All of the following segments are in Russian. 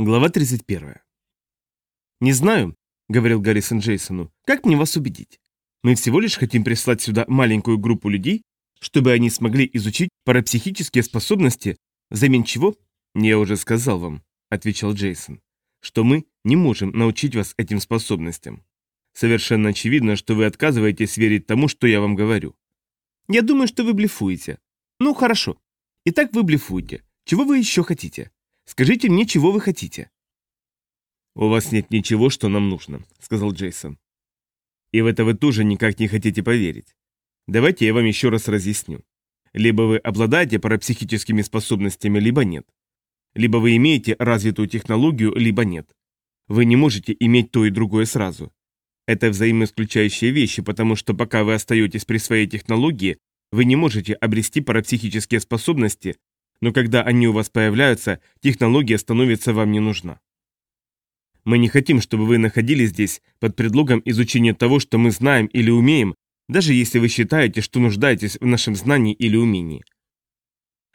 Глава 31. «Не знаю», — говорил Гаррисон Джейсону, — «как мне вас убедить? Мы всего лишь хотим прислать сюда маленькую группу людей, чтобы они смогли изучить парапсихические способности, взамен чего...» «Я уже сказал вам», — отвечал Джейсон, — «что мы не можем научить вас этим способностям. Совершенно очевидно, что вы отказываетесь верить тому, что я вам говорю. Я думаю, что вы блефуете. Ну, хорошо. Итак, вы блефуете. Чего вы еще хотите?» Скажите мне, чего вы хотите?» «У вас нет ничего, что нам нужно», — сказал Джейсон. «И в это вы тоже никак не хотите поверить. Давайте я вам еще раз разъясню. Либо вы обладаете парапсихическими способностями, либо нет. Либо вы имеете развитую технологию, либо нет. Вы не можете иметь то и другое сразу. Это взаимоисключающие вещи, потому что пока вы остаетесь при своей технологии, вы не можете обрести парапсихические способности, но когда они у вас появляются, технология становится вам не нужна. Мы не хотим, чтобы вы находились здесь под предлогом изучения того, что мы знаем или умеем, даже если вы считаете, что нуждаетесь в нашем знании или умении.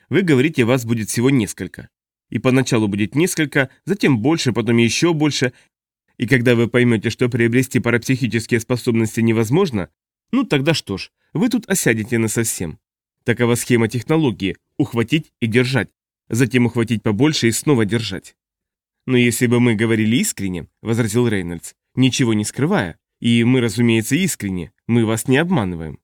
Вы говорите, вас будет всего несколько. И поначалу будет несколько, затем больше, потом еще больше. И когда вы поймете, что приобрести парапсихические способности невозможно, ну тогда что ж, вы тут осядете насовсем. Такова схема технологии – ухватить и держать, затем ухватить побольше и снова держать. Но если бы мы говорили искренне, возразил Рейнольдс, ничего не скрывая, и мы, разумеется, искренне, мы вас не обманываем.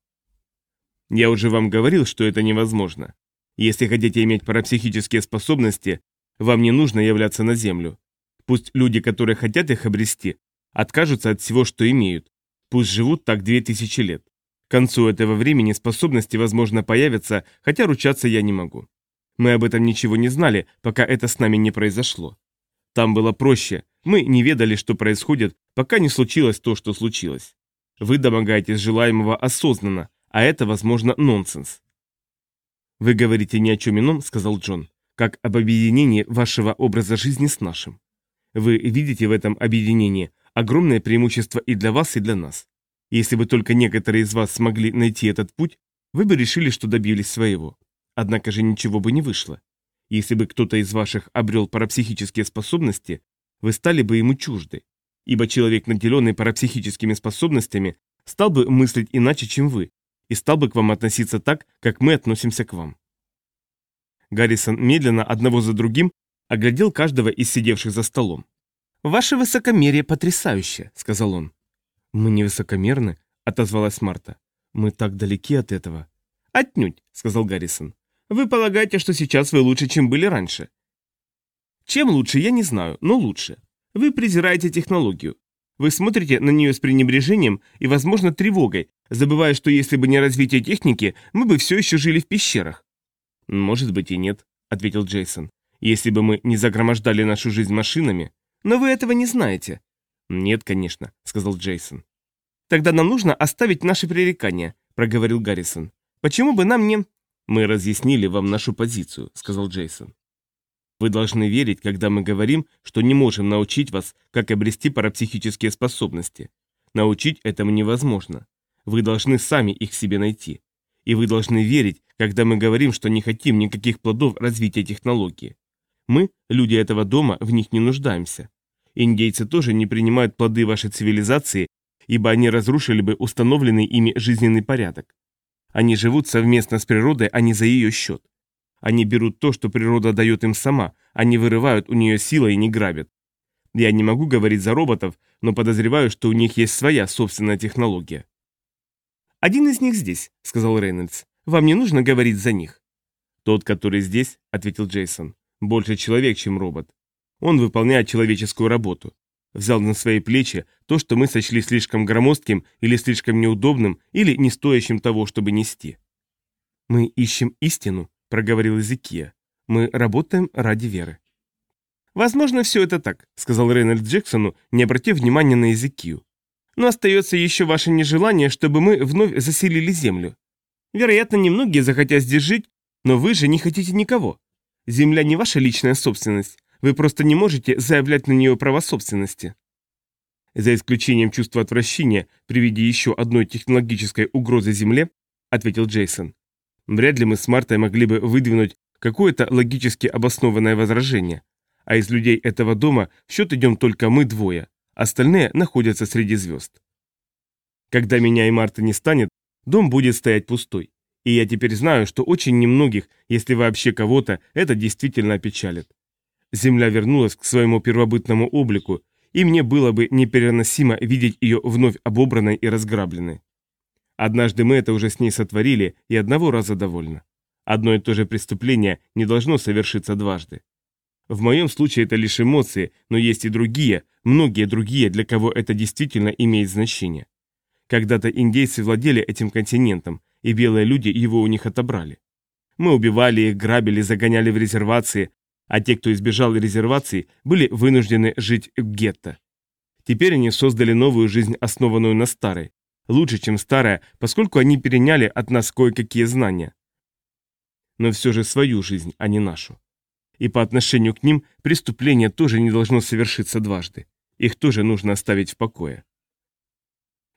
Я уже вам говорил, что это невозможно. Если хотите иметь парапсихические способности, вам не нужно являться на Землю. Пусть люди, которые хотят их обрести, откажутся от всего, что имеют. Пусть живут так две тысячи лет. К концу этого времени способности, возможно, появятся, хотя ручаться я не могу. Мы об этом ничего не знали, пока это с нами не произошло. Там было проще. Мы не ведали, что происходит, пока не случилось то, что случилось. Вы домогаетесь желаемого осознанно, а это, возможно, нонсенс. «Вы говорите ни о чем ином», — сказал Джон, «как об объединении вашего образа жизни с нашим. Вы видите в этом объединении огромное преимущество и для вас, и для нас. Если бы только некоторые из вас смогли найти этот путь, вы бы решили, что добились своего. Однако же ничего бы не вышло. Если бы кто-то из ваших обрел парапсихические способности, вы стали бы ему чужды. Ибо человек, наделенный парапсихическими способностями, стал бы мыслить иначе, чем вы, и стал бы к вам относиться так, как мы относимся к вам. Гаррисон медленно, одного за другим, оглядел каждого из сидевших за столом. «Ваше высокомерие потрясающе», — сказал он. «Мы не высокомерны», — отозвалась Марта. «Мы так далеки от этого». «Отнюдь», — сказал Гаррисон. «Вы полагаете, что сейчас вы лучше, чем были раньше?» «Чем лучше, я не знаю, но лучше. Вы презираете технологию. Вы смотрите на нее с пренебрежением и, возможно, тревогой, забывая, что если бы не развитие техники, мы бы все еще жили в пещерах». «Может быть и нет», — ответил Джейсон. «Если бы мы не загромождали нашу жизнь машинами». «Но вы этого не знаете. «Нет, конечно», — сказал Джейсон. «Тогда нам нужно оставить наши пререкания», — проговорил Гаррисон. «Почему бы нам не...» «Мы разъяснили вам нашу позицию», — сказал Джейсон. «Вы должны верить, когда мы говорим, что не можем научить вас, как обрести парапсихические способности. Научить этому невозможно. Вы должны сами их себе найти. И вы должны верить, когда мы говорим, что не хотим никаких плодов развития технологии. Мы, люди этого дома, в них не нуждаемся. Индейцы тоже не принимают плоды вашей цивилизации, ибо они разрушили бы установленный ими жизненный порядок. Они живут совместно с природой, а не за ее счет. Они берут то, что природа дает им сама, они вырывают у нее силой и не грабят. Я не могу говорить за роботов, но подозреваю, что у них есть своя собственная технология. «Один из них здесь», — сказал Рейнольдс. «Вам не нужно говорить за них». «Тот, который здесь», — ответил Джейсон, — «больше человек, чем робот. Он выполняет человеческую работу. Взял на свои плечи то, что мы сочли слишком громоздким или слишком неудобным или не стоящим того, чтобы нести. «Мы ищем истину», — проговорил Эзекия. «Мы работаем ради веры». «Возможно, все это так», — сказал Рейнольд Джексону, не обратив внимания на Эзекию. «Но остается еще ваше нежелание, чтобы мы вновь заселили землю. Вероятно, немногие захотят здесь жить, но вы же не хотите никого. Земля не ваша личная собственность, вы просто не можете заявлять на нее право собственности. За исключением чувства отвращения при виде еще одной технологической угрозы Земле, ответил Джейсон. Вряд ли мы с Мартой могли бы выдвинуть какое-то логически обоснованное возражение. а из людей этого дома в счет идем только мы двое, остальные находятся среди звезд. Когда меня и Марта не станет, дом будет стоять пустой. И я теперь знаю, что очень немногих, если вообще кого-то, это действительно опечалит. Земля вернулась к своему первобытному облику, и мне было бы непереносимо видеть ее вновь обобранной и разграбленной. Однажды мы это уже с ней сотворили, и одного раза довольно. Одно и то же преступление не должно совершиться дважды. В моем случае это лишь эмоции, но есть и другие, многие другие, для кого это действительно имеет значение. Когда-то индейцы владели этим континентом, и белые люди его у них отобрали. Мы убивали их, грабили, загоняли в резервации, а те, кто избежал резерваций, были вынуждены жить в гетто. Теперь они создали новую жизнь, основанную на старой. Лучше, чем старая, поскольку они переняли от нас кое-какие знания. Но все же свою жизнь, а не нашу и по отношению к ним преступление тоже не должно совершиться дважды. Их тоже нужно оставить в покое.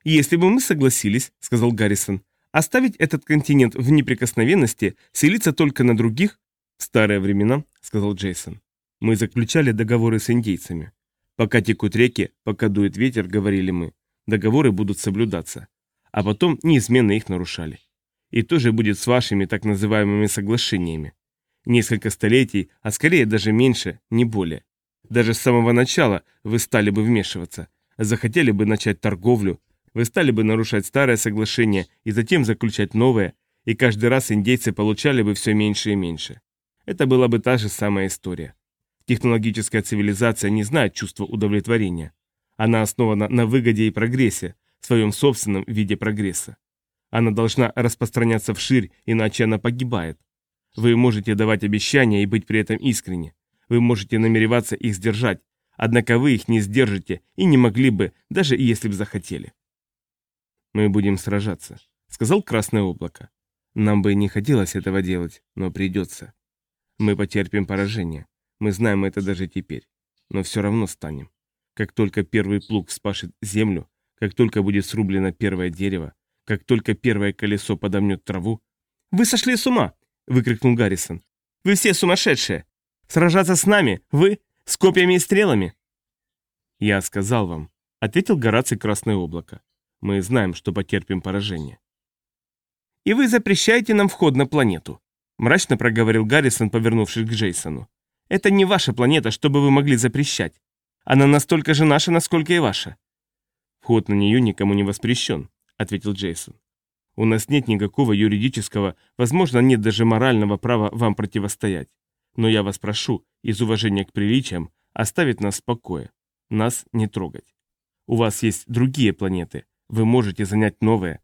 «Если бы мы согласились», — сказал Гаррисон, — «оставить этот континент в неприкосновенности, селиться только на других...» «В старые времена», — сказал Джейсон, — «мы заключали договоры с индейцами. Пока текут реки, пока дует ветер, говорили мы, договоры будут соблюдаться. А потом неизменно их нарушали. И то же будет с вашими так называемыми соглашениями. Несколько столетий, а скорее даже меньше, не более. Даже с самого начала вы стали бы вмешиваться, захотели бы начать торговлю, вы стали бы нарушать старое соглашение и затем заключать новое, и каждый раз индейцы получали бы все меньше и меньше. Это была бы та же самая история. Технологическая цивилизация не знает чувства удовлетворения. Она основана на выгоде и прогрессе, в своем собственном виде прогресса. Она должна распространяться вширь, иначе она погибает. Вы можете давать обещания и быть при этом искренни. Вы можете намереваться их сдержать, однако вы их не сдержите и не могли бы, даже если бы захотели. «Мы будем сражаться», — сказал Красное Облако. «Нам бы не хотелось этого делать, но придется. Мы потерпим поражение. Мы знаем это даже теперь. Но все равно станем. Как только первый плуг вспашет землю, как только будет срублено первое дерево, как только первое колесо подомнет траву...» «Вы сошли с ума!» — выкрикнул Гаррисон. «Вы все сумасшедшие! Сражаться с нами? Вы? С копьями и стрелами?» «Я сказал вам», — ответил Гораций Красное Облако. «Мы знаем, что потерпим поражение». «И вы запрещаете нам вход на планету», — мрачно проговорил Гаррисон, повернувшись к Джейсону. «Это не ваша планета, чтобы вы могли запрещать. Она настолько же наша, насколько и ваша». «Вход на нее никому не воспрещен», — ответил Джейсон. У нас нет никакого юридического, возможно, нет даже морального права вам противостоять. Но я вас прошу, из уважения к приличиям, оставить нас в покое. Нас не трогать. У вас есть другие планеты. Вы можете занять новые.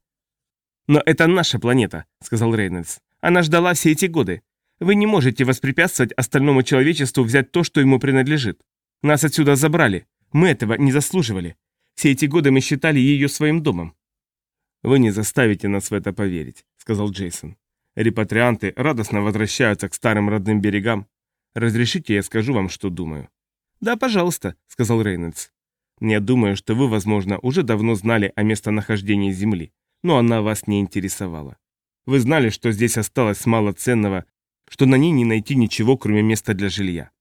«Но это наша планета», — сказал Рейнольдс. «Она ждала все эти годы. Вы не можете воспрепятствовать остальному человечеству взять то, что ему принадлежит. Нас отсюда забрали. Мы этого не заслуживали. Все эти годы мы считали ее своим домом. «Вы не заставите нас в это поверить», — сказал Джейсон. «Репатрианты радостно возвращаются к старым родным берегам. Разрешите, я скажу вам, что думаю». «Да, пожалуйста», — сказал Рейнольдс. «Я думаю, что вы, возможно, уже давно знали о местонахождении Земли, но она вас не интересовала. Вы знали, что здесь осталось мало ценного, что на ней не найти ничего, кроме места для жилья.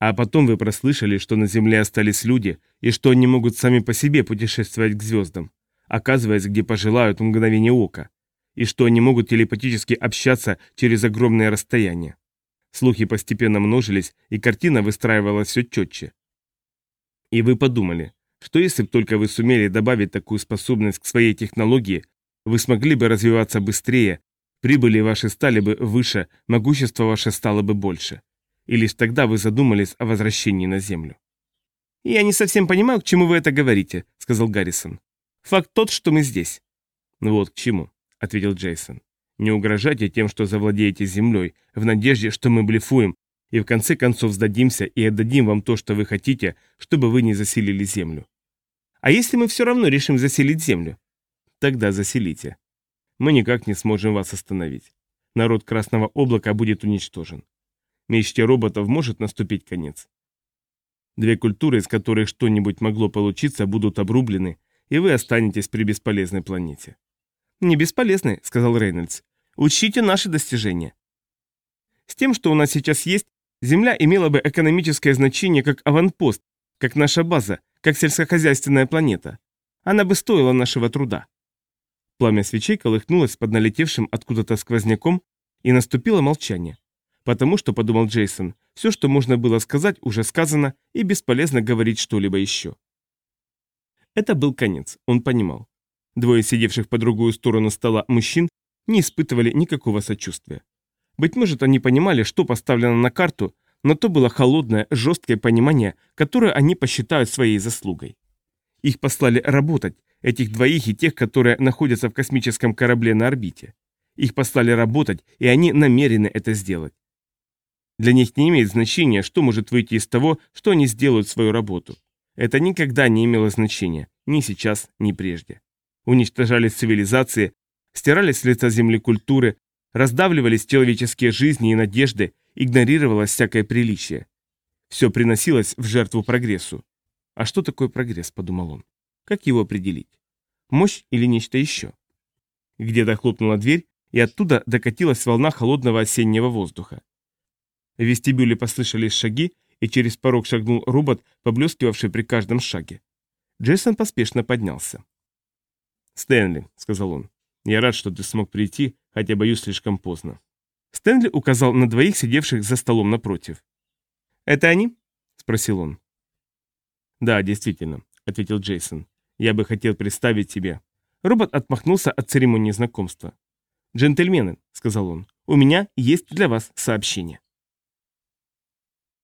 А потом вы прослышали, что на Земле остались люди, и что они могут сами по себе путешествовать к звездам оказываясь, где пожелают в мгновение ока, и что они могут телепатически общаться через огромное расстояние. Слухи постепенно множились, и картина выстраивалась все четче. И вы подумали, что если бы только вы сумели добавить такую способность к своей технологии, вы смогли бы развиваться быстрее, прибыли ваши стали бы выше, могущество ваше стало бы больше. И лишь тогда вы задумались о возвращении на Землю. «Я не совсем понимаю, к чему вы это говорите», — сказал Гаррисон. Факт тот, что мы здесь». «Ну вот к чему», — ответил Джейсон. «Не угрожайте тем, что завладеете землей, в надежде, что мы блефуем, и в конце концов сдадимся и отдадим вам то, что вы хотите, чтобы вы не заселили землю. А если мы все равно решим заселить землю? Тогда заселите. Мы никак не сможем вас остановить. Народ Красного Облака будет уничтожен. Мечте роботов может наступить конец. Две культуры, из которых что-нибудь могло получиться, будут обрублены, и вы останетесь при бесполезной планете. «Не бесполезной», — сказал Рейнольдс. «Учтите наши достижения. С тем, что у нас сейчас есть, Земля имела бы экономическое значение как аванпост, как наша база, как сельскохозяйственная планета. Она бы стоила нашего труда. Пламя свечей колыхнулось под налетевшим откуда-то сквозняком, и наступило молчание. Потому что, подумал Джейсон, все, что можно было сказать, уже сказано, и бесполезно говорить что-либо еще. Это был конец, он понимал. Двое сидевших по другую сторону стола мужчин не испытывали никакого сочувствия. Быть может, они понимали, что поставлено на карту, но то было холодное, жесткое понимание, которое они посчитают своей заслугой. Их послали работать, этих двоих и тех, которые находятся в космическом корабле на орбите. Их послали работать, и они намерены это сделать. Для них не имеет значения, что может выйти из того, что они сделают свою работу. Это никогда не имело значения, ни сейчас, ни прежде. Уничтожались цивилизации, стирались с лица земли культуры, раздавливались человеческие жизни и надежды, игнорировалось всякое приличие. Все приносилось в жертву прогрессу. А что такое прогресс, подумал он. Как его определить? Мощь или нечто еще? Где-то хлопнула дверь, и оттуда докатилась волна холодного осеннего воздуха. В вестибюле послышались шаги, и через порог шагнул робот, поблескивавший при каждом шаге. Джейсон поспешно поднялся. «Стэнли», — сказал он, — «я рад, что ты смог прийти, хотя боюсь слишком поздно». Стэнли указал на двоих, сидевших за столом напротив. «Это они?» — спросил он. «Да, действительно», — ответил Джейсон. «Я бы хотел представить тебе». Робот отмахнулся от церемонии знакомства. «Джентльмены», — сказал он, — «у меня есть для вас сообщение».